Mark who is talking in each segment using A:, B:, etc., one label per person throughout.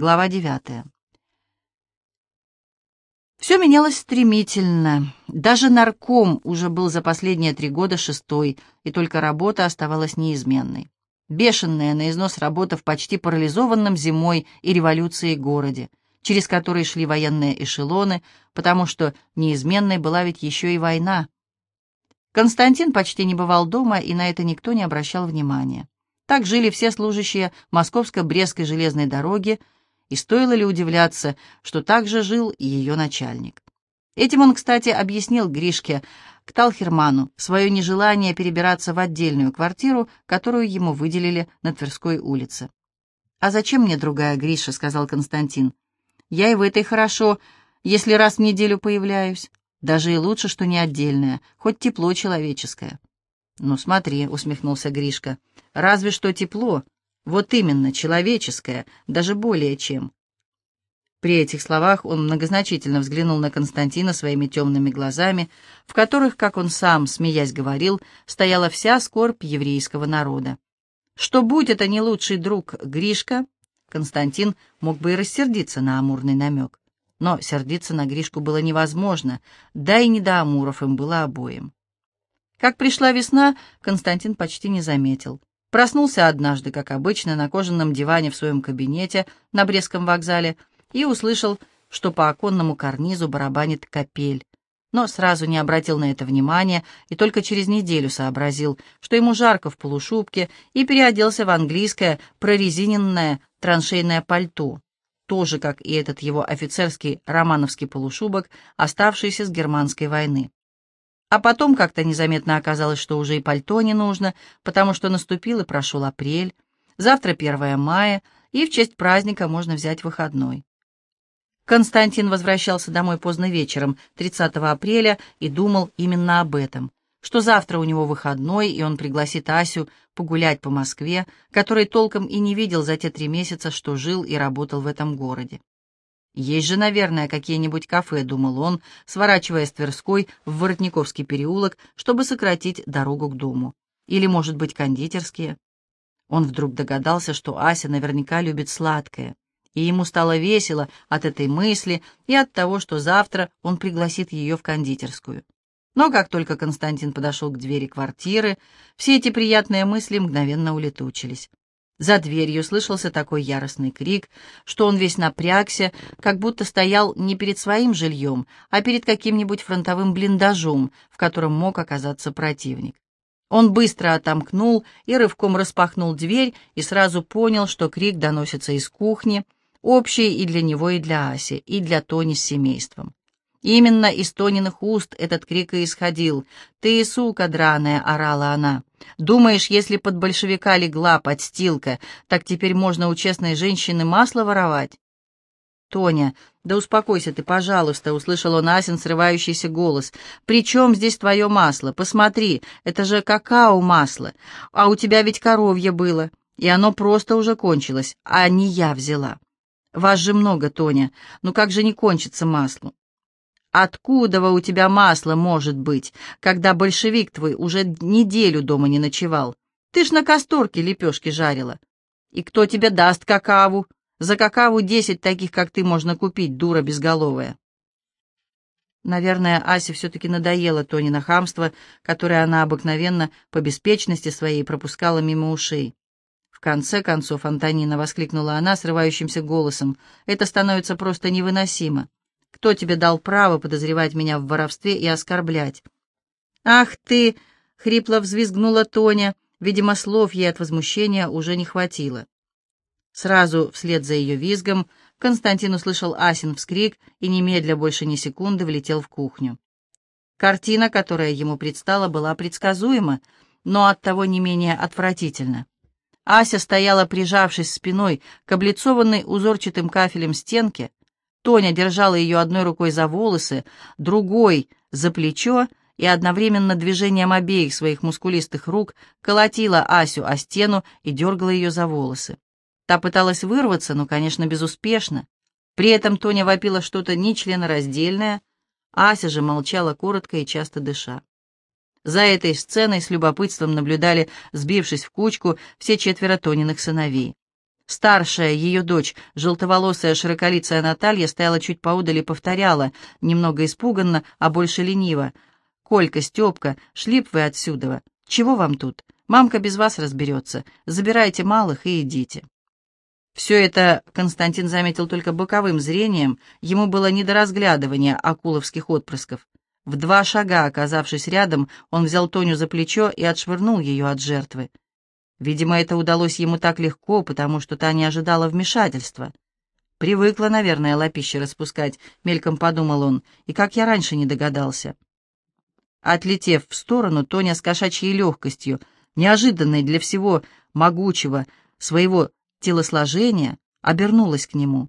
A: Глава девятая. Все менялось стремительно. Даже нарком уже был за последние три года шестой, и только работа оставалась неизменной. Бешеная на износ работа в почти парализованном зимой и революцией городе, через который шли военные эшелоны, потому что неизменной была ведь еще и война. Константин почти не бывал дома, и на это никто не обращал внимания. Так жили все служащие Московско-Брестской железной дороги, и стоило ли удивляться, что так же жил и ее начальник. Этим он, кстати, объяснил Гришке Кталхерману свое нежелание перебираться в отдельную квартиру, которую ему выделили на Тверской улице. «А зачем мне другая Гриша?» — сказал Константин. «Я и в этой хорошо, если раз в неделю появляюсь. Даже и лучше, что не отдельная, хоть тепло человеческое». «Ну смотри», — усмехнулся Гришка, — «разве что тепло, вот именно, человеческое, даже более чем. При этих словах он многозначительно взглянул на Константина своими темными глазами, в которых, как он сам, смеясь, говорил, стояла вся скорбь еврейского народа. Что будь это не лучший друг Гришка, Константин мог бы и рассердиться на амурный намек. Но сердиться на Гришку было невозможно, да и не до амуров им было обоим. Как пришла весна, Константин почти не заметил. Проснулся однажды, как обычно, на кожаном диване в своем кабинете на Брестском вокзале и услышал, что по оконному карнизу барабанит капель. Но сразу не обратил на это внимания и только через неделю сообразил, что ему жарко в полушубке, и переоделся в английское прорезиненное траншейное пальто, тоже как и этот его офицерский романовский полушубок, оставшийся с германской войны. А потом как-то незаметно оказалось, что уже и пальто не нужно, потому что наступил и прошел апрель, завтра 1 мая, и в честь праздника можно взять выходной. Константин возвращался домой поздно вечером, 30 апреля, и думал именно об этом, что завтра у него выходной, и он пригласит Асю погулять по Москве, которой толком и не видел за те три месяца, что жил и работал в этом городе. Есть же, наверное, какие-нибудь кафе, думал он, сворачивая с Тверской в Воротниковский переулок, чтобы сократить дорогу к дому. Или, может быть, кондитерские. Он вдруг догадался, что Ася наверняка любит сладкое, и ему стало весело от этой мысли и от того, что завтра он пригласит ее в кондитерскую. Но как только Константин подошел к двери квартиры, все эти приятные мысли мгновенно улетучились. За дверью слышался такой яростный крик, что он весь напрягся, как будто стоял не перед своим жильем, а перед каким-нибудь фронтовым блиндажом, в котором мог оказаться противник. Он быстро отомкнул и рывком распахнул дверь и сразу понял, что крик доносится из кухни, общий и для него, и для Аси, и для Тони с семейством. Именно из Тониных уст этот крик и исходил. «Ты, сука драная!» — орала она. «Думаешь, если под большевика легла подстилка, так теперь можно у честной женщины масло воровать?» «Тоня, да успокойся ты, пожалуйста», — услышал он Асин срывающийся голос. «При чем здесь твое масло? Посмотри, это же какао-масло, а у тебя ведь коровье было, и оно просто уже кончилось, а не я взяла. Вас же много, Тоня, ну как же не кончится маслу? Откуда у тебя масло может быть, когда большевик твой уже неделю дома не ночевал? Ты ж на касторке лепешки жарила. И кто тебе даст какаву? За какаву десять таких, как ты, можно купить, дура безголовая. Наверное, Асе все-таки надоело Тонина хамство, которое она обыкновенно по беспечности своей пропускала мимо ушей. В конце концов, Антонина воскликнула она срывающимся голосом, это становится просто невыносимо. Кто тебе дал право подозревать меня в воровстве и оскорблять?» «Ах ты!» — хрипло взвизгнула Тоня. Видимо, слов ей от возмущения уже не хватило. Сразу вслед за ее визгом Константин услышал Асин вскрик и немедля больше ни секунды влетел в кухню. Картина, которая ему предстала, была предсказуема, но оттого не менее отвратительна. Ася стояла, прижавшись спиной к облицованной узорчатым кафелем стенке, Тоня держала ее одной рукой за волосы, другой — за плечо, и одновременно движением обеих своих мускулистых рук колотила Асю о стену и дергала ее за волосы. Та пыталась вырваться, но, конечно, безуспешно. При этом Тоня вопила что-то нечленораздельное, Ася же молчала коротко и часто дыша. За этой сценой с любопытством наблюдали, сбившись в кучку, все четверо Тониных сыновей. Старшая, ее дочь, желтоволосая широколицая Наталья, стояла чуть поодаль и повторяла, немного испуганно, а больше лениво. «Колька, Степка, шли б вы отсюда. Чего вам тут? Мамка без вас разберется. Забирайте малых и идите». Все это Константин заметил только боковым зрением, ему было не до разглядывания акуловских отпрысков. В два шага, оказавшись рядом, он взял Тоню за плечо и отшвырнул ее от жертвы. Видимо, это удалось ему так легко, потому что та не ожидала вмешательства. Привыкла, наверное, лапище распускать, мельком подумал он, и как я раньше не догадался. Отлетев в сторону, Тоня с кошачьей легкостью, неожиданной для всего могучего своего телосложения, обернулась к нему.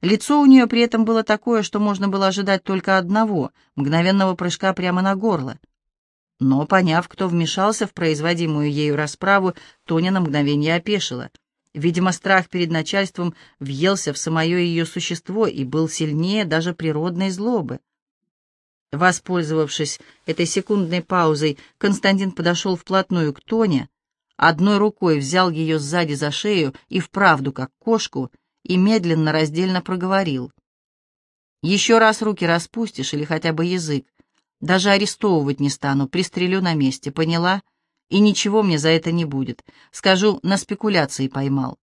A: Лицо у нее при этом было такое, что можно было ожидать только одного — мгновенного прыжка прямо на горло. Но, поняв, кто вмешался в производимую ею расправу, Тоня на мгновение опешила. Видимо, страх перед начальством въелся в самое ее существо и был сильнее даже природной злобы. Воспользовавшись этой секундной паузой, Константин подошел вплотную к Тоне, одной рукой взял ее сзади за шею и вправду, как кошку, и медленно, раздельно проговорил. «Еще раз руки распустишь или хотя бы язык, даже арестовывать не стану, пристрелю на месте, поняла? И ничего мне за это не будет. Скажу, на спекуляции поймал.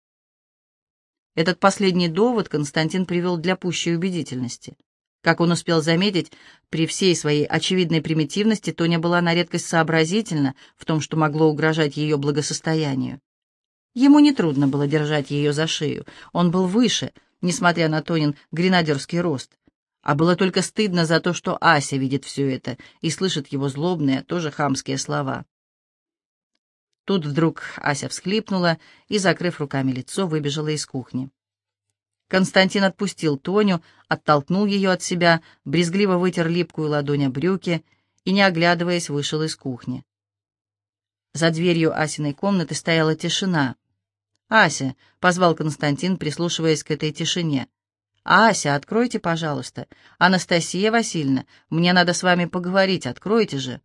A: Этот последний довод Константин привел для пущей убедительности. Как он успел заметить, при всей своей очевидной примитивности Тоня была на редкость сообразительна в том, что могло угрожать ее благосостоянию. Ему нетрудно было держать ее за шею. Он был выше, несмотря на Тонин гренадерский рост. А было только стыдно за то, что Ася видит все это и слышит его злобные, тоже хамские слова. Тут вдруг Ася всхлипнула и, закрыв руками лицо, выбежала из кухни. Константин отпустил Тоню, оттолкнул ее от себя, брезгливо вытер липкую ладонь о брюки и, не оглядываясь, вышел из кухни. За дверью Асиной комнаты стояла тишина. «Ася!» — позвал Константин, прислушиваясь к этой тишине. «Ася, откройте, пожалуйста. Анастасия Васильевна, мне надо с вами поговорить, откройте же».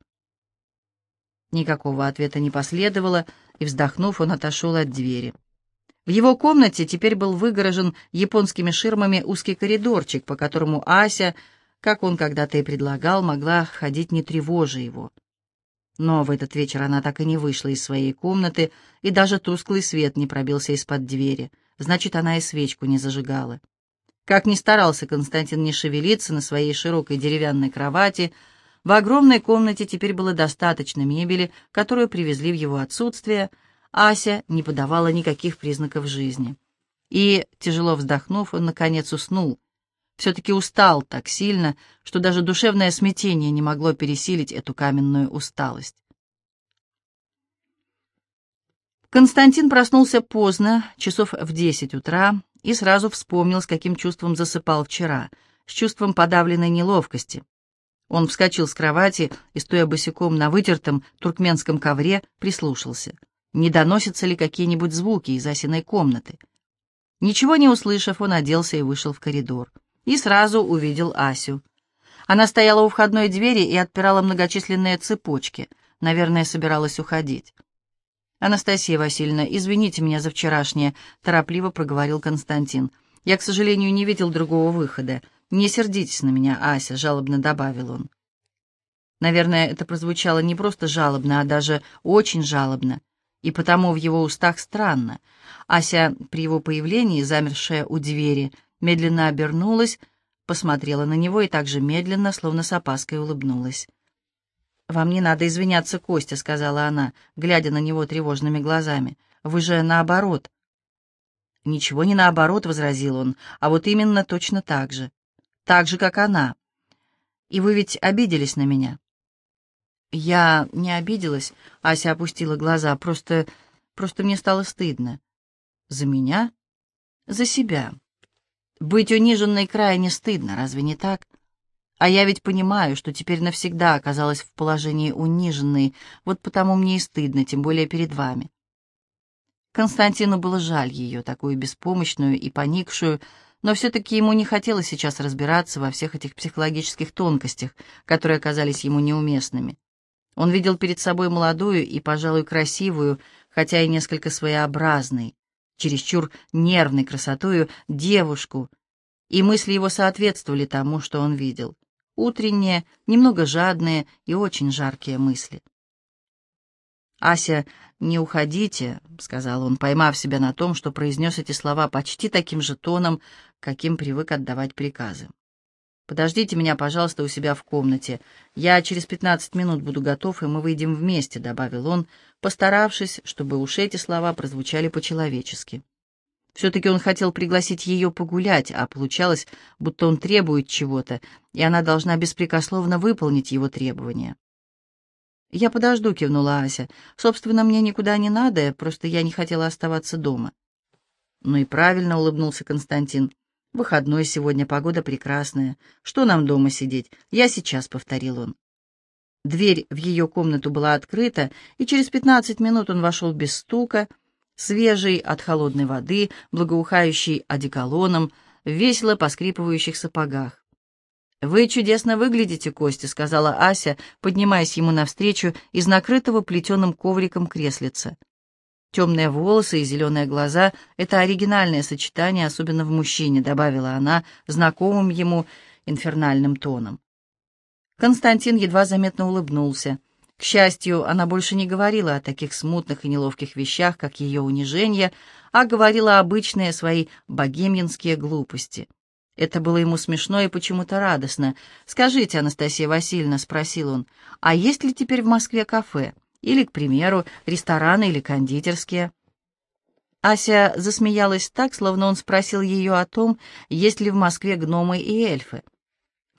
A: Никакого ответа не последовало, и, вздохнув, он отошел от двери. В его комнате теперь был выгорожен японскими ширмами узкий коридорчик, по которому Ася, как он когда-то и предлагал, могла ходить не тревожа его. Но в этот вечер она так и не вышла из своей комнаты, и даже тусклый свет не пробился из-под двери. Значит, она и свечку не зажигала. Как ни старался Константин не шевелиться на своей широкой деревянной кровати, в огромной комнате теперь было достаточно мебели, которую привезли в его отсутствие, Ася не подавала никаких признаков жизни. И, тяжело вздохнув, он, наконец, уснул. Все-таки устал так сильно, что даже душевное смятение не могло пересилить эту каменную усталость. Константин проснулся поздно, часов в десять утра, и сразу вспомнил, с каким чувством засыпал вчера, с чувством подавленной неловкости. Он вскочил с кровати и, стоя босиком на вытертом туркменском ковре, прислушался. Не доносятся ли какие-нибудь звуки из Асиной комнаты? Ничего не услышав, он оделся и вышел в коридор. И сразу увидел Асю. Она стояла у входной двери и отпирала многочисленные цепочки. Наверное, собиралась уходить. «Анастасия Васильевна, извините меня за вчерашнее», — торопливо проговорил Константин. «Я, к сожалению, не видел другого выхода. Не сердитесь на меня, Ася», — жалобно добавил он. Наверное, это прозвучало не просто жалобно, а даже очень жалобно, и потому в его устах странно. Ася при его появлении, замершая у двери, медленно обернулась, посмотрела на него и также медленно, словно с опаской улыбнулась. «Вам не надо извиняться, Костя», — сказала она, глядя на него тревожными глазами. «Вы же наоборот». «Ничего не наоборот», — возразил он, — «а вот именно точно так же. Так же, как она. И вы ведь обиделись на меня». «Я не обиделась», — Ася опустила глаза, — «просто... просто мне стало стыдно». «За меня?» «За себя. Быть униженной крайне стыдно, разве не так?» А я ведь понимаю, что теперь навсегда оказалась в положении униженной, вот потому мне и стыдно, тем более перед вами. Константину было жаль ее, такую беспомощную и поникшую, но все-таки ему не хотелось сейчас разбираться во всех этих психологических тонкостях, которые оказались ему неуместными. Он видел перед собой молодую и, пожалуй, красивую, хотя и несколько своеобразной, чересчур нервной красотою девушку, и мысли его соответствовали тому, что он видел. Утренние, немного жадные и очень жаркие мысли. «Ася, не уходите», — сказал он, поймав себя на том, что произнес эти слова почти таким же тоном, каким привык отдавать приказы. «Подождите меня, пожалуйста, у себя в комнате. Я через пятнадцать минут буду готов, и мы выйдем вместе», — добавил он, постаравшись, чтобы уж эти слова прозвучали по-человечески. Все-таки он хотел пригласить ее погулять, а получалось, будто он требует чего-то, и она должна беспрекословно выполнить его требования. «Я подожду», — кивнула Ася. «Собственно, мне никуда не надо, просто я не хотела оставаться дома». «Ну и правильно», — улыбнулся Константин. Выходной сегодня, погода прекрасная. Что нам дома сидеть? Я сейчас, — повторил он. Дверь в ее комнату была открыта, и через пятнадцать минут он вошел без стука, свежий от холодной воды, благоухающий одеколоном, в весело поскрипывающих сапогах. «Вы чудесно выглядите, Костя», — сказала Ася, поднимаясь ему навстречу из накрытого плетеным ковриком креслица. Темные волосы и зеленые глаза — это оригинальное сочетание, особенно в мужчине, добавила она знакомым ему инфернальным тоном. Константин едва заметно улыбнулся. К счастью, она больше не говорила о таких смутных и неловких вещах, как ее унижение, а говорила обычные свои богемьянские глупости. Это было ему смешно и почему-то радостно. «Скажите, Анастасия Васильевна», — спросил он, — «а есть ли теперь в Москве кафе?» Или, к примеру, рестораны или кондитерские. Ася засмеялась так, словно он спросил ее о том, есть ли в Москве гномы и эльфы.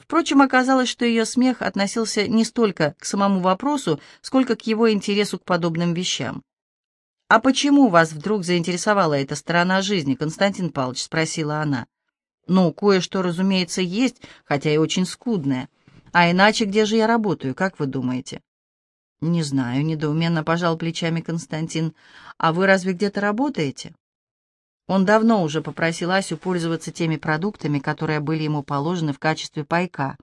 A: Впрочем, оказалось, что ее смех относился не столько к самому вопросу, сколько к его интересу к подобным вещам. «А почему вас вдруг заинтересовала эта сторона жизни, Константин Павлович?» — спросила она. «Ну, кое-что, разумеется, есть, хотя и очень скудное. А иначе где же я работаю, как вы думаете?» «Не знаю», — недоуменно пожал плечами Константин. «А вы разве где-то работаете?» Он давно уже попросил Асю пользоваться теми продуктами, которые были ему положены в качестве пайка.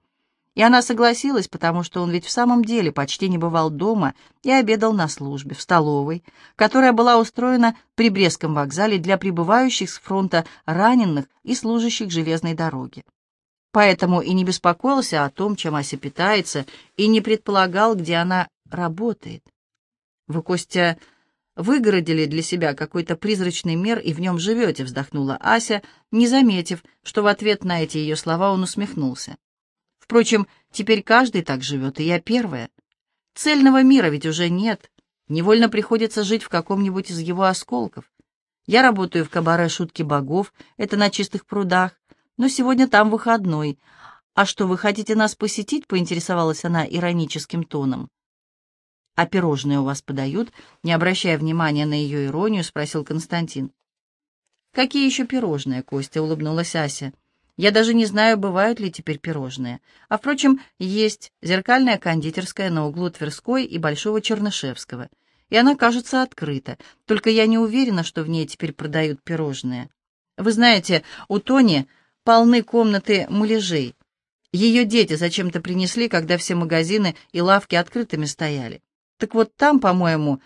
A: И она согласилась, потому что он ведь в самом деле почти не бывал дома и обедал на службе, в столовой, которая была устроена при Брестском вокзале для прибывающих с фронта раненых и служащих железной дороги. Поэтому и не беспокоился о том, чем Ася питается, и не предполагал, где она работает. Вы, Костя, выгородили для себя какой-то призрачный мир и в нем живете, вздохнула Ася, не заметив, что в ответ на эти ее слова он усмехнулся. Впрочем, теперь каждый так живет, и я первая. Цельного мира ведь уже нет. Невольно приходится жить в каком-нибудь из его осколков. Я работаю в кабаре «Шутки богов», это на чистых прудах, но сегодня там выходной. А что, вы хотите нас посетить?» — поинтересовалась она ироническим тоном. «А пирожные у вас подают?» Не обращая внимания на ее иронию, спросил Константин. «Какие еще пирожные, Костя?» — улыбнулась Ася. «Я даже не знаю, бывают ли теперь пирожные. А, впрочем, есть зеркальная кондитерская на углу Тверской и Большого Чернышевского. И она, кажется, открыта. Только я не уверена, что в ней теперь продают пирожные. Вы знаете, у Тони полны комнаты муляжей. Ее дети зачем-то принесли, когда все магазины и лавки открытыми стояли. Так вот там, по-моему,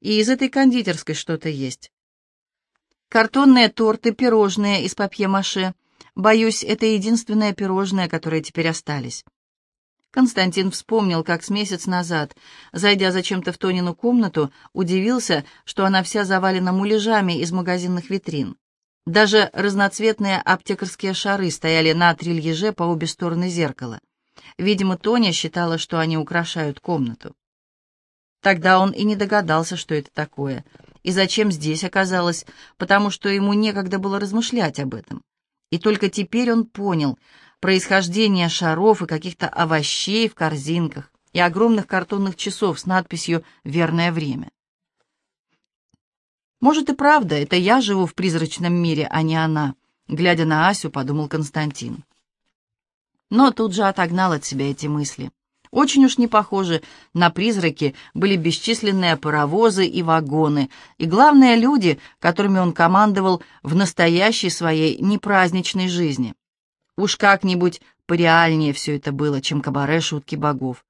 A: и из этой кондитерской что-то есть. Картонные торты, пирожные из папье-маше. Боюсь, это единственное пирожное, которое теперь остались. Константин вспомнил, как с месяц назад, зайдя зачем-то в Тонину комнату, удивился, что она вся завалена муляжами из магазинных витрин. Даже разноцветные аптекарские шары стояли на трильеже по обе стороны зеркала. Видимо, Тоня считала, что они украшают комнату. Тогда он и не догадался, что это такое, и зачем здесь оказалось, потому что ему некогда было размышлять об этом. И только теперь он понял происхождение шаров и каких-то овощей в корзинках и огромных картонных часов с надписью «Верное время». «Может и правда, это я живу в призрачном мире, а не она», — глядя на Асю, подумал Константин. Но тут же отогнал от себя эти мысли. Очень уж не похожи на призраки были бесчисленные паровозы и вагоны, и, главные люди, которыми он командовал в настоящей своей непраздничной жизни. Уж как-нибудь пореальнее все это было, чем кабаре шутки богов.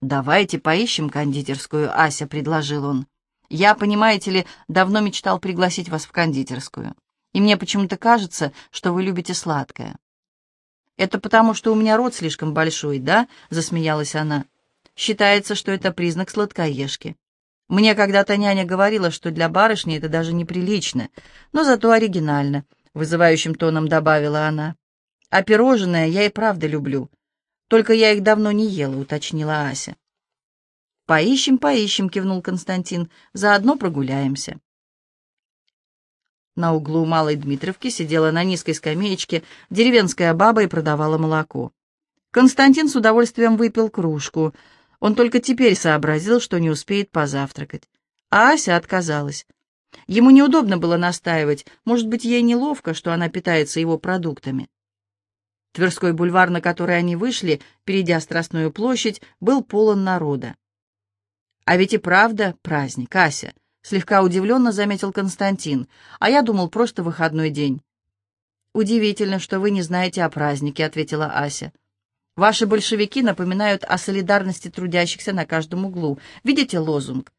A: «Давайте поищем кондитерскую, Ася», — предложил он. Я, понимаете ли, давно мечтал пригласить вас в кондитерскую. И мне почему-то кажется, что вы любите сладкое». «Это потому, что у меня рот слишком большой, да?» — засмеялась она. «Считается, что это признак сладкоежки. Мне когда-то няня говорила, что для барышни это даже неприлично, но зато оригинально», — вызывающим тоном добавила она. «А пирожное я и правда люблю. Только я их давно не ела», — уточнила Ася. «Поищем, поищем», — кивнул Константин. «Заодно прогуляемся». На углу Малой Дмитровки сидела на низкой скамеечке деревенская баба и продавала молоко. Константин с удовольствием выпил кружку. Он только теперь сообразил, что не успеет позавтракать. А Ася отказалась. Ему неудобно было настаивать, может быть, ей неловко, что она питается его продуктами. Тверской бульвар, на который они вышли, перейдя Страстную площадь, был полон народа. А ведь и правда праздник, Ася. Слегка удивленно заметил Константин, а я думал, просто выходной день. «Удивительно, что вы не знаете о празднике», — ответила Ася. «Ваши большевики напоминают о солидарности трудящихся на каждом углу. Видите лозунг?»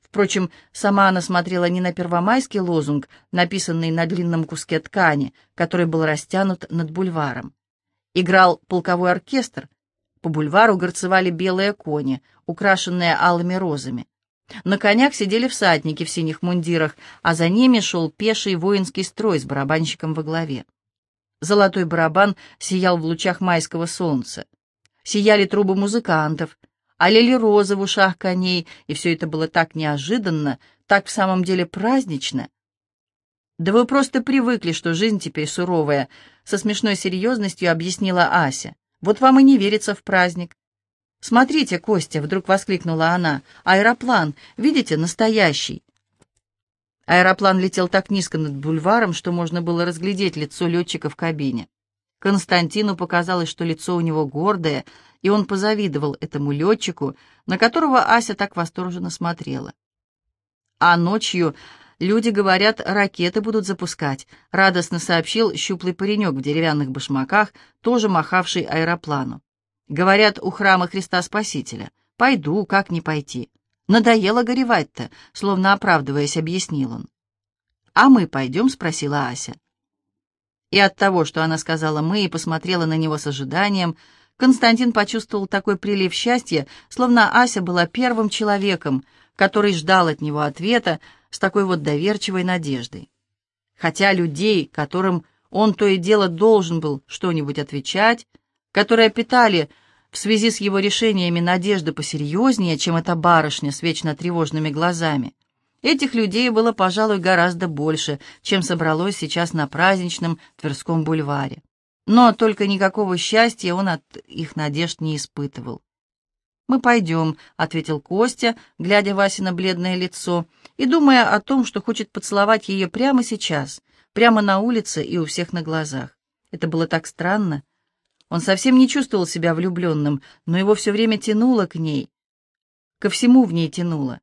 A: Впрочем, сама она смотрела не на первомайский лозунг, написанный на длинном куске ткани, который был растянут над бульваром. Играл полковой оркестр. По бульвару горцевали белые кони, украшенные алыми розами. На конях сидели всадники в синих мундирах, а за ними шел пеший воинский строй с барабанщиком во главе. Золотой барабан сиял в лучах майского солнца. Сияли трубы музыкантов, олели розы в ушах коней, и все это было так неожиданно, так в самом деле празднично. «Да вы просто привыкли, что жизнь теперь суровая», — со смешной серьезностью объяснила Ася. «Вот вам и не верится в праздник. «Смотрите, Костя!» — вдруг воскликнула она. «Аэроплан! Видите, настоящий!» Аэроплан летел так низко над бульваром, что можно было разглядеть лицо летчика в кабине. Константину показалось, что лицо у него гордое, и он позавидовал этому летчику, на которого Ася так восторженно смотрела. А ночью, люди говорят, ракеты будут запускать, радостно сообщил щуплый паренек в деревянных башмаках, тоже махавший аэроплану. Говорят, у храма Христа Спасителя. Пойду, как не пойти. Надоело горевать-то, словно оправдываясь, объяснил он. «А мы пойдем?» — спросила Ася. И от того, что она сказала «мы» и посмотрела на него с ожиданием, Константин почувствовал такой прилив счастья, словно Ася была первым человеком, который ждал от него ответа с такой вот доверчивой надеждой. Хотя людей, которым он то и дело должен был что-нибудь отвечать, которые питали в связи с его решениями надежды посерьезнее, чем эта барышня с вечно тревожными глазами. Этих людей было, пожалуй, гораздо больше, чем собралось сейчас на праздничном Тверском бульваре. Но только никакого счастья он от их надежд не испытывал. «Мы пойдем», — ответил Костя, глядя Васе на бледное лицо и думая о том, что хочет поцеловать ее прямо сейчас, прямо на улице и у всех на глазах. Это было так странно. Он совсем не чувствовал себя влюбленным, но его все время тянуло к ней. Ко всему в ней тянуло.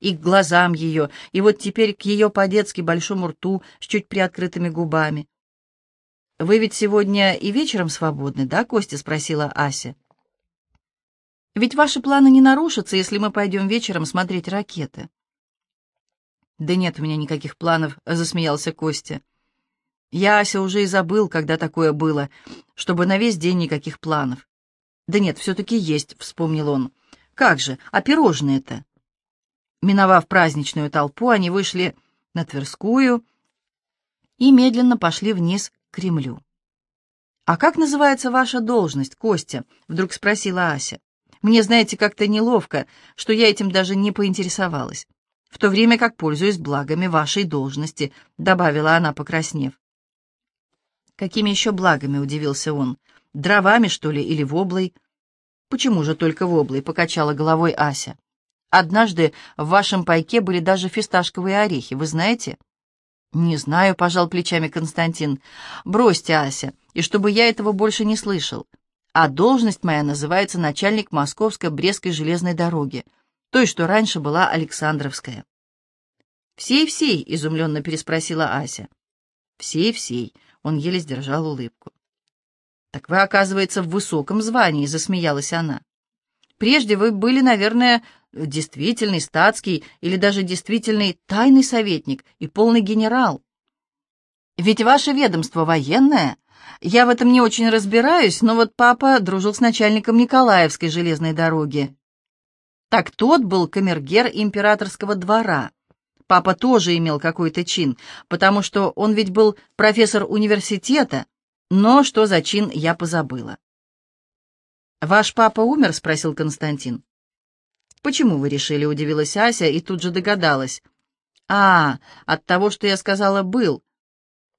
A: И к глазам ее, и вот теперь к ее по-детски большому рту с чуть приоткрытыми губами. «Вы ведь сегодня и вечером свободны, да, Костя?» — спросила Ася. «Ведь ваши планы не нарушатся, если мы пойдем вечером смотреть ракеты». «Да нет у меня никаких планов», — засмеялся Костя. Я, Ася, уже и забыл, когда такое было, чтобы на весь день никаких планов. Да нет, все-таки есть, вспомнил он. Как же, а пирожные-то? Миновав праздничную толпу, они вышли на Тверскую и медленно пошли вниз к Кремлю. «А как называется ваша должность, Костя?» — вдруг спросила Ася. «Мне, знаете, как-то неловко, что я этим даже не поинтересовалась, в то время как пользуюсь благами вашей должности», — добавила она, покраснев. Какими еще благами, удивился он. Дровами, что ли, или воблой? Почему же только воблой, покачала головой Ася. Однажды в вашем пайке были даже фисташковые орехи, вы знаете? Не знаю, пожал плечами Константин. Бросьте, Ася, и чтобы я этого больше не слышал. А должность моя называется начальник Московской Брестской железной дороги, той, что раньше была Александровская. «Всей-всей?» — изумленно переспросила Ася. «Всей-всей», он еле сдержал улыбку. «Так вы, оказывается, в высоком звании», — засмеялась она. «Прежде вы были, наверное, действительный статский или даже действительный тайный советник и полный генерал. Ведь ваше ведомство военное. Я в этом не очень разбираюсь, но вот папа дружил с начальником Николаевской железной дороги. Так тот был камергер императорского двора. Папа тоже имел какой-то чин, потому что он ведь был профессор университета, но что за чин, я позабыла. «Ваш папа умер?» — спросил Константин. «Почему вы решили?» — удивилась Ася и тут же догадалась. «А, от того, что я сказала «был».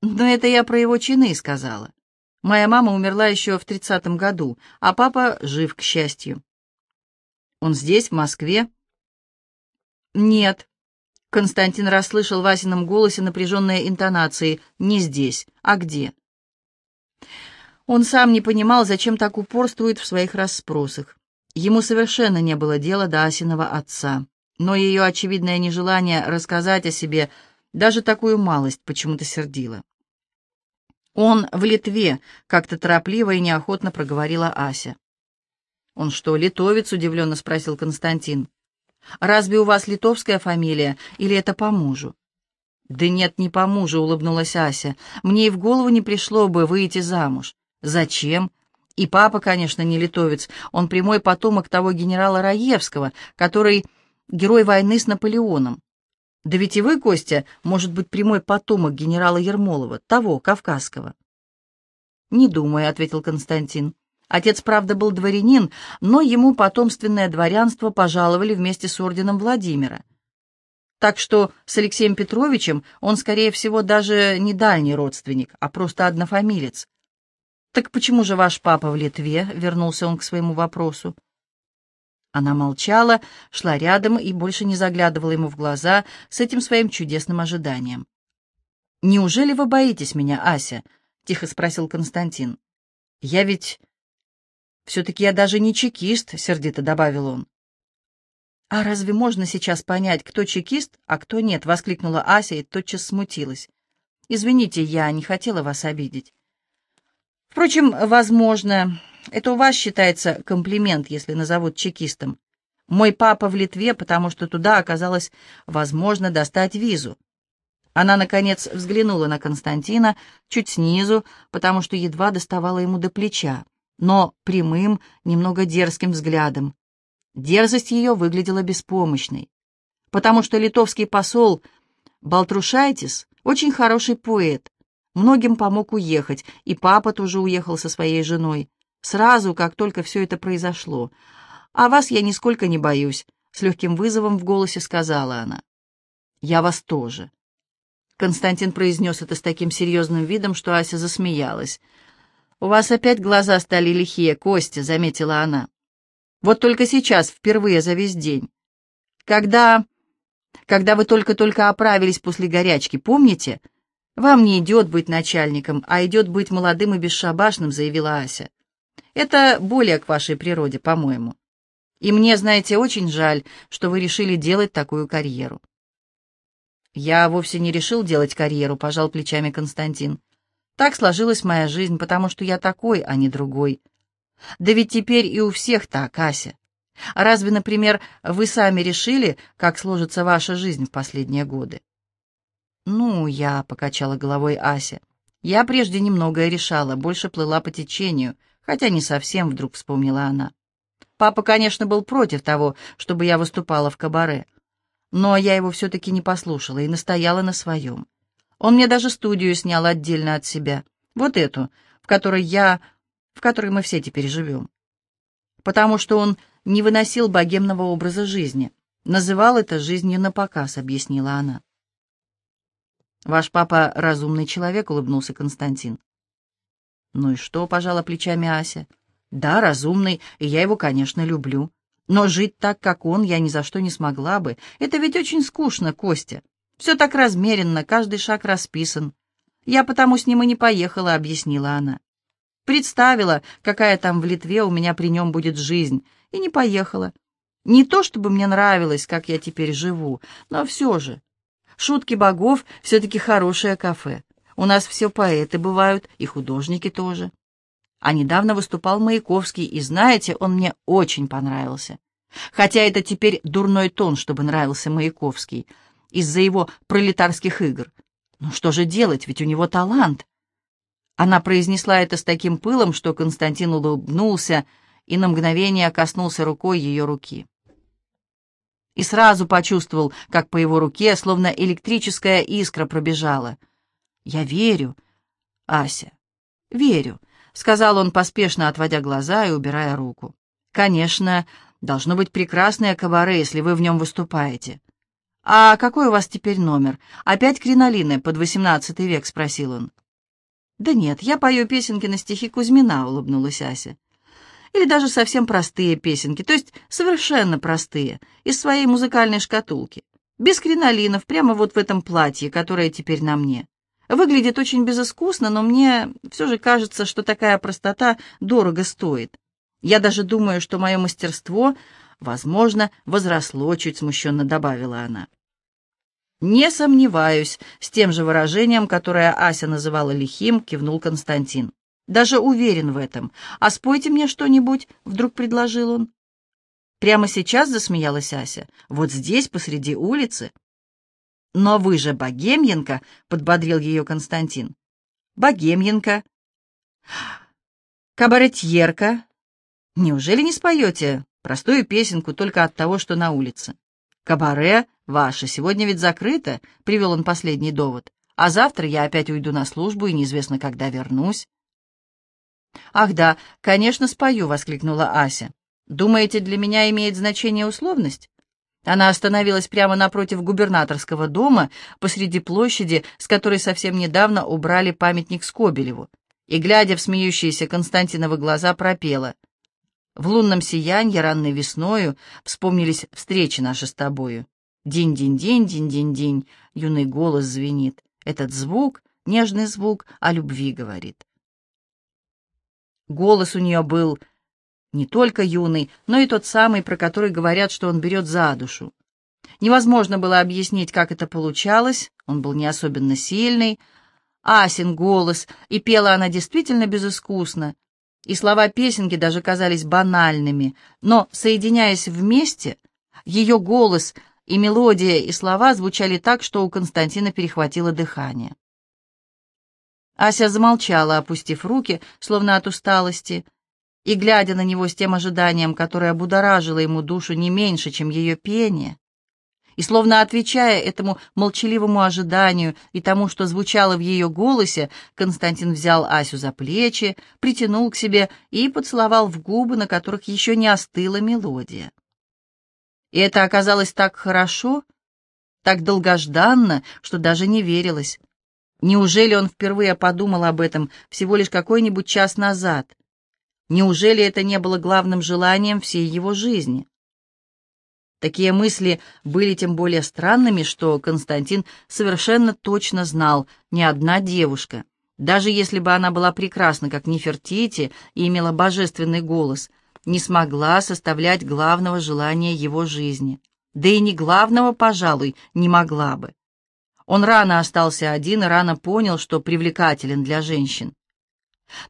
A: Но это я про его чины сказала. Моя мама умерла еще в тридцатом году, а папа жив, к счастью». «Он здесь, в Москве?» «Нет». Константин расслышал в Васином голосе напряженные интонации. «Не здесь. А где?» Он сам не понимал, зачем так упорствует в своих расспросах. Ему совершенно не было дела до Асиного отца, но ее очевидное нежелание рассказать о себе даже такую малость почему-то сердило. «Он в Литве», — как-то торопливо и неохотно проговорила Ася. «Он что, литовец?» — удивленно спросил Константин. «Разве у вас литовская фамилия, или это по мужу?» «Да нет, не по мужу», — улыбнулась Ася. «Мне и в голову не пришло бы выйти замуж. Зачем? И папа, конечно, не литовец, он прямой потомок того генерала Раевского, который герой войны с Наполеоном. Да ведь и вы, Костя, может быть, прямой потомок генерала Ермолова, того, кавказского. «Не думаю», — ответил Константин. Отец, правда, был дворянин, но ему потомственное дворянство пожаловали вместе с орденом Владимира. Так что с Алексеем Петровичем он, скорее всего, даже не дальний родственник, а просто однофамилец. «Так почему же ваш папа в Литве?» — вернулся он к своему вопросу. Она молчала, шла рядом и больше не заглядывала ему в глаза с этим своим чудесным ожиданием. «Неужели вы боитесь меня, Ася?» — тихо спросил Константин. «Я ведь... Все-таки я даже не чекист», — сердито добавил он. «А разве можно сейчас понять, кто чекист, а кто нет?» — воскликнула Ася и тотчас смутилась. «Извините, я не хотела вас обидеть. Впрочем, возможно, это у вас считается комплимент, если назовут чекистом. Мой папа в Литве, потому что туда оказалось возможно достать визу. Она, наконец, взглянула на Константина чуть снизу, потому что едва доставала ему до плеча, но прямым, немного дерзким взглядом. Дерзость ее выглядела беспомощной, потому что литовский посол Балтрушайтис очень хороший поэт, Многим помог уехать, и папа тоже уехал со своей женой. Сразу, как только все это произошло. «А вас я нисколько не боюсь», — с легким вызовом в голосе сказала она. «Я вас тоже». Константин произнес это с таким серьезным видом, что Ася засмеялась. «У вас опять глаза стали лихие, Костя», — заметила она. «Вот только сейчас, впервые за весь день. Когда... Когда вы только-только оправились после горячки, помните?» «Вам не идет быть начальником, а идет быть молодым и бесшабашным», — заявила Ася. «Это более к вашей природе, по-моему. И мне, знаете, очень жаль, что вы решили делать такую карьеру». «Я вовсе не решил делать карьеру», — пожал плечами Константин. «Так сложилась моя жизнь, потому что я такой, а не другой. Да ведь теперь и у всех так, Ася. Разве, например, вы сами решили, как сложится ваша жизнь в последние годы?» «Ну, я...» — покачала головой Ася. «Я прежде немногое решала, больше плыла по течению, хотя не совсем, вдруг вспомнила она. Папа, конечно, был против того, чтобы я выступала в кабаре, но я его все-таки не послушала и настояла на своем. Он мне даже студию снял отдельно от себя, вот эту, в которой я... в которой мы все теперь живем. Потому что он не выносил богемного образа жизни, называл это жизнью на показ, объяснила она. «Ваш папа разумный человек», — улыбнулся Константин. «Ну и что?» — пожала плечами Ася. «Да, разумный, и я его, конечно, люблю. Но жить так, как он, я ни за что не смогла бы. Это ведь очень скучно, Костя. Все так размеренно, каждый шаг расписан. Я потому с ним и не поехала», — объяснила она. «Представила, какая там в Литве у меня при нем будет жизнь, и не поехала. Не то чтобы мне нравилось, как я теперь живу, но все же. Шутки богов — все-таки хорошее кафе. У нас все поэты бывают, и художники тоже. А недавно выступал Маяковский, и, знаете, он мне очень понравился. Хотя это теперь дурной тон, чтобы нравился Маяковский, из-за его пролетарских игр. Ну что же делать, ведь у него талант. Она произнесла это с таким пылом, что Константин улыбнулся и на мгновение коснулся рукой ее руки. И сразу почувствовал, как по его руке словно электрическая искра пробежала. «Я верю, Ася, верю», — сказал он, поспешно отводя глаза и убирая руку. «Конечно, должно быть прекрасное кабаре, если вы в нем выступаете». «А какой у вас теперь номер? Опять кринолины под восемнадцатый век?» — спросил он. «Да нет, я пою песенки на стихи Кузьмина», — улыбнулась Ася. «Или даже совсем простые песенки, то есть совершенно простые, из своей музыкальной шкатулки. Без кринолинов, прямо вот в этом платье, которое теперь на мне. Выглядит очень безыскусно, но мне все же кажется, что такая простота дорого стоит. Я даже думаю, что мое мастерство, возможно, возросло, чуть смущенно добавила она. «Не сомневаюсь», — с тем же выражением, которое Ася называла лихим, кивнул Константин. «Даже уверен в этом. А спойте мне что-нибудь», — вдруг предложил он. «Прямо сейчас?» — засмеялась Ася. «Вот здесь, посреди улицы». «Но вы же богемьенка», — подбодрил ее Константин. «Богемьенка». «Кабаретьерка». «Неужели не споете простую песенку только от того, что на улице?» «Кабаре «Ваше, сегодня ведь закрыто», — привел он последний довод. «А завтра я опять уйду на службу и неизвестно, когда вернусь». «Ах да, конечно, спою», — воскликнула Ася. «Думаете, для меня имеет значение условность?» Она остановилась прямо напротив губернаторского дома, посреди площади, с которой совсем недавно убрали памятник Скобелеву, и, глядя в смеющиеся Константиновы глаза, пропела. «В лунном сиянье ранней весною вспомнились встречи наши с тобою. Динь-динь-динь, динь-динь-динь, юный голос звенит. Этот звук, нежный звук, о любви говорит. Голос у нее был не только юный, но и тот самый, про который говорят, что он берет за душу. Невозможно было объяснить, как это получалось, он был не особенно сильный. Асин голос, и пела она действительно безыскусно, и слова песенки даже казались банальными, но, соединяясь вместе, ее голос — и мелодия, и слова звучали так, что у Константина перехватило дыхание. Ася замолчала, опустив руки, словно от усталости, и, глядя на него с тем ожиданием, которое будоражило ему душу не меньше, чем ее пение, и, словно отвечая этому молчаливому ожиданию и тому, что звучало в ее голосе, Константин взял Асю за плечи, притянул к себе и поцеловал в губы, на которых еще не остыла мелодия. И это оказалось так хорошо, так долгожданно, что даже не верилось. Неужели он впервые подумал об этом всего лишь какой-нибудь час назад? Неужели это не было главным желанием всей его жизни? Такие мысли были тем более странными, что Константин совершенно точно знал, ни одна девушка, даже если бы она была прекрасна, как Нефертити, и имела божественный голос, не смогла составлять главного желания его жизни. Да и не главного, пожалуй, не могла бы. Он рано остался один и рано понял, что привлекателен для женщин.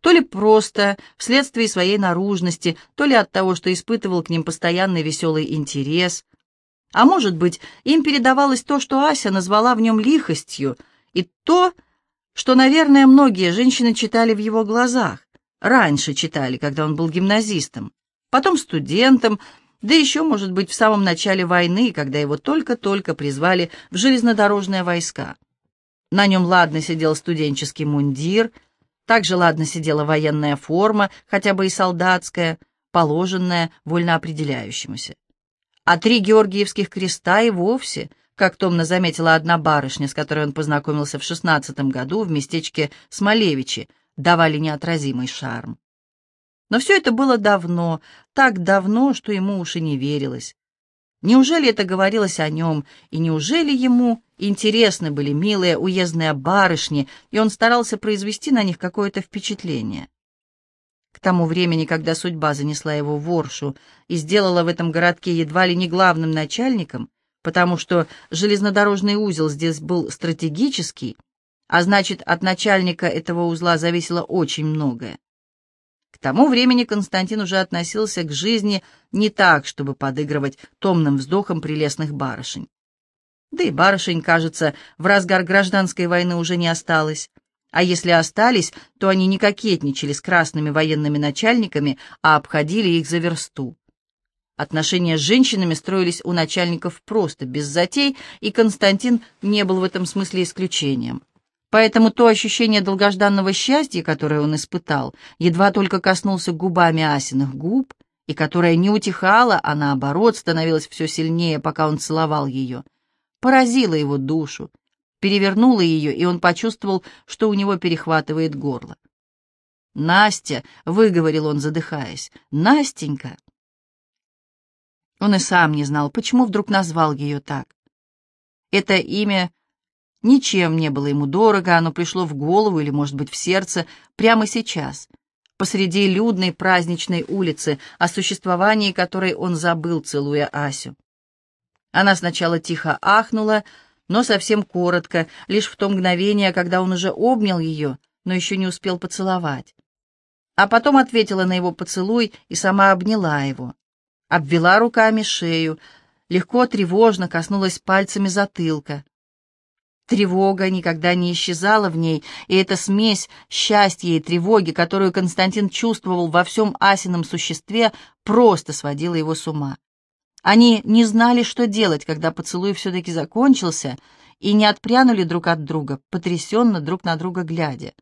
A: То ли просто вследствие своей наружности, то ли от того, что испытывал к ним постоянный веселый интерес. А может быть, им передавалось то, что Ася назвала в нем лихостью, и то, что, наверное, многие женщины читали в его глазах, раньше читали, когда он был гимназистом потом студентом, да еще, может быть, в самом начале войны, когда его только-только призвали в железнодорожные войска. На нем ладно сидел студенческий мундир, также ладно сидела военная форма, хотя бы и солдатская, положенная вольно определяющемуся. А три георгиевских креста и вовсе, как томно заметила одна барышня, с которой он познакомился в шестнадцатом году в местечке Смолевичи, давали неотразимый шарм. Но все это было давно, так давно, что ему уж и не верилось. Неужели это говорилось о нем, и неужели ему интересны были милые уездные барышни, и он старался произвести на них какое-то впечатление? К тому времени, когда судьба занесла его в Оршу и сделала в этом городке едва ли не главным начальником, потому что железнодорожный узел здесь был стратегический, а значит, от начальника этого узла зависело очень многое, К тому времени Константин уже относился к жизни не так, чтобы подыгрывать томным вздохом прелестных барышень. Да и барышень, кажется, в разгар гражданской войны уже не осталось. А если остались, то они не кокетничали с красными военными начальниками, а обходили их за версту. Отношения с женщинами строились у начальников просто, без затей, и Константин не был в этом смысле исключением. Поэтому то ощущение долгожданного счастья, которое он испытал, едва только коснулся губами Асиных губ, и которое не утихало, а наоборот становилось все сильнее, пока он целовал ее, поразило его душу, перевернуло ее, и он почувствовал, что у него перехватывает горло. «Настя!» — выговорил он, задыхаясь. «Настенька!» Он и сам не знал, почему вдруг назвал ее так. Это имя Ничем не было ему дорого, оно пришло в голову или, может быть, в сердце прямо сейчас, посреди людной праздничной улицы, о существовании которой он забыл, целуя Асю. Она сначала тихо ахнула, но совсем коротко, лишь в то мгновение, когда он уже обнял ее, но еще не успел поцеловать. А потом ответила на его поцелуй и сама обняла его. Обвела руками шею, легко, тревожно коснулась пальцами затылка. Тревога никогда не исчезала в ней, и эта смесь счастья и тревоги, которую Константин чувствовал во всем Асином существе, просто сводила его с ума. Они не знали, что делать, когда поцелуй все-таки закончился, и не отпрянули друг от друга, потрясенно друг на друга глядя.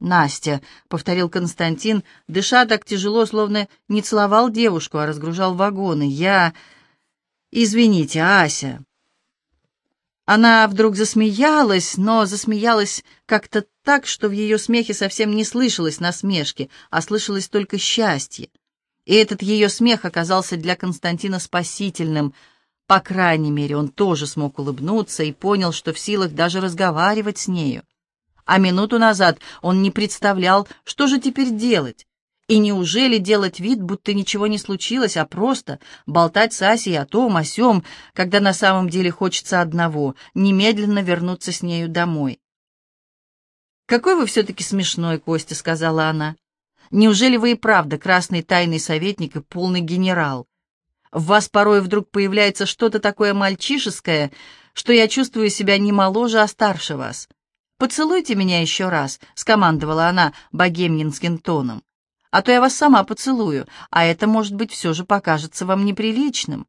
A: «Настя», — повторил Константин, дыша так тяжело, словно не целовал девушку, а разгружал вагоны. «Я... Извините, Ася». Она вдруг засмеялась, но засмеялась как-то так, что в ее смехе совсем не слышалось насмешки, а слышалось только счастье. И этот ее смех оказался для Константина спасительным. По крайней мере, он тоже смог улыбнуться и понял, что в силах даже разговаривать с нею. А минуту назад он не представлял, что же теперь делать. И неужели делать вид, будто ничего не случилось, а просто болтать с Асей о том, о сём, когда на самом деле хочется одного — немедленно вернуться с нею домой? «Какой вы все-таки смешной, Костя», — сказала она. «Неужели вы и правда красный тайный советник и полный генерал? В вас порой вдруг появляется что-то такое мальчишеское, что я чувствую себя не моложе, а старше вас. Поцелуйте меня еще раз», — скомандовала она богемнинским тоном а то я вас сама поцелую, а это, может быть, все же покажется вам неприличным».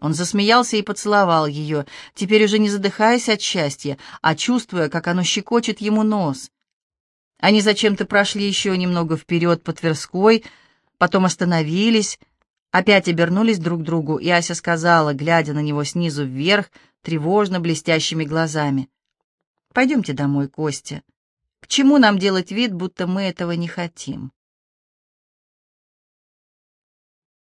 A: Он засмеялся и поцеловал ее, теперь уже не задыхаясь от счастья, а чувствуя, как оно щекочет ему нос. Они зачем-то прошли еще немного вперед по Тверской, потом остановились, опять обернулись друг к другу, и Ася сказала, глядя на него снизу вверх, тревожно блестящими глазами, «Пойдемте домой, Костя. К чему нам делать вид, будто мы этого не хотим?»